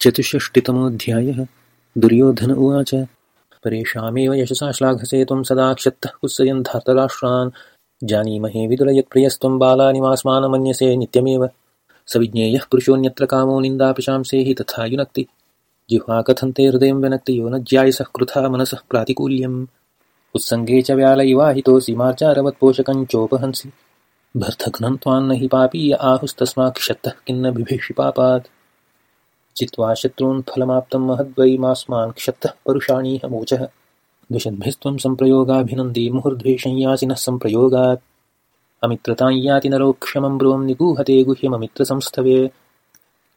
चतुष्षष्टितमोऽध्यायः दुर्योधन उवाच, परेषामेव यशसा श्लाघसे त्वं सदा क्षत्तः कुत्सयन्धार्तराष्ट्रान् जानीमहे विदुरयत्प्रियस्त्वं बालानिवास्मानमन्यसे नित्यमेव। सविज्ञेयः पुरुषोऽन्यत्र कामो निन्दापिशांसे हि तथा युनक्ति। जिह्वा कथन्ते हृदयं विनक्ति यो न ज्यायसः कृथा मनसः प्रातिकूल्यम्। उत्सङ्गे च व्याल इवाहितोऽसि मार्जारवत्पोषकञ्चोपहंसि भर्थघ्नं त्वान्न हि पापीय आहुस्तस्मात् क्षत्तः किन्न बिभेषि पापात्। चित्वा शत्रून् फलमाप्तं महद्वै मास्मान् क्षत्तः परुषाणीहमोचः द्विषद्भिस्त्वं सम्प्रयोगाभिनन्दी मुहुर्द्वेषं यासि नः सम्प्रयोगात्। अमित्रतां याति नरोक्षमं ब्रुवं निगूहते गुह्यममित्रसंस्थवे।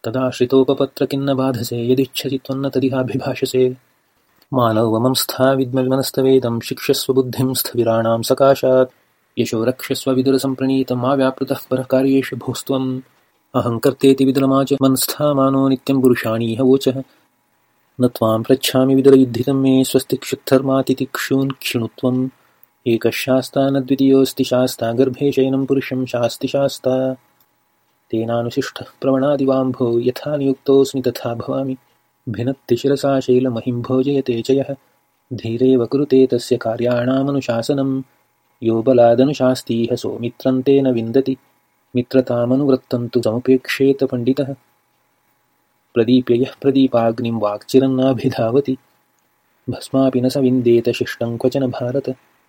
तदाश्रितोपपत्र किन्न बाधसे यदिच्छसि त्वन्न तदिहाभिभाषसे। मानवमं स्था विद्मविमनस्तवेदं शिक्षस्वबुद्धिं स्थविराणां सकाशात्। यशो रक्षस्व विदुरसम्प्रणीतमाव्यापृतः परकार्येषु भोस्त्वम् अहङ्कर्तेति विदुरमाच मनस्थामानो नित्यं पुरुषाणीह वोचः। न त्वां पृच्छामि विदुरयुद्धितं मे स्वस्ति क्षुत्थर्मातितिक्षून् क्षिणुत्वम् एकः शास्ता न द्वितीयोऽस्ति शास्ता गर्भे शयनं पुरुषं शास्ति शास्ता। तेनानुशिष्टः प्रवणादिवाम्भो यथा नियुक्तोऽस्मि तथा भवामि। भिनत्ति शिरसा शैलमहिं भोजयते च यः। धीरेव कुरुते तस्य कार्याणामनुशासनं यो बलादनुशास्तीह सौमित्रं तेन विन्दति मित्रतामनुवृत्तं तु समुपेक्षेत पण्डितः। प्रदीप्य यः प्रदीपाग्निं वाक्चिरन्नाभिधावति। भस्मापि न स विन्देत शिष्टं क्वचन भारत